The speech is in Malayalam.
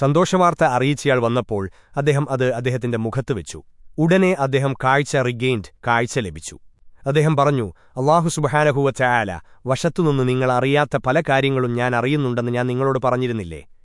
സന്തോഷവാർത്ത അറിയിച്ചയാൾ വന്നപ്പോൾ അദ്ദേഹം അത് അദ്ദേഹത്തിന്റെ മുഖത്ത് വെച്ചു. ഉടനെ അദ്ദേഹം കാഴ്ച റിഗെയിൻഡ് കാഴ്ച ലഭിച്ചു. അദ്ദേഹം പറഞ്ഞു അള്ളാഹു സുബഹാനഹുവ ചായാല വശത്തുനിന്ന് നിങ്ങൾ അറിയാത്ത പല കാര്യങ്ങളും ഞാൻ അറിയുന്നുണ്ടെന്ന് ഞാൻ നിങ്ങളോട് പറഞ്ഞിരുന്നില്ലേ?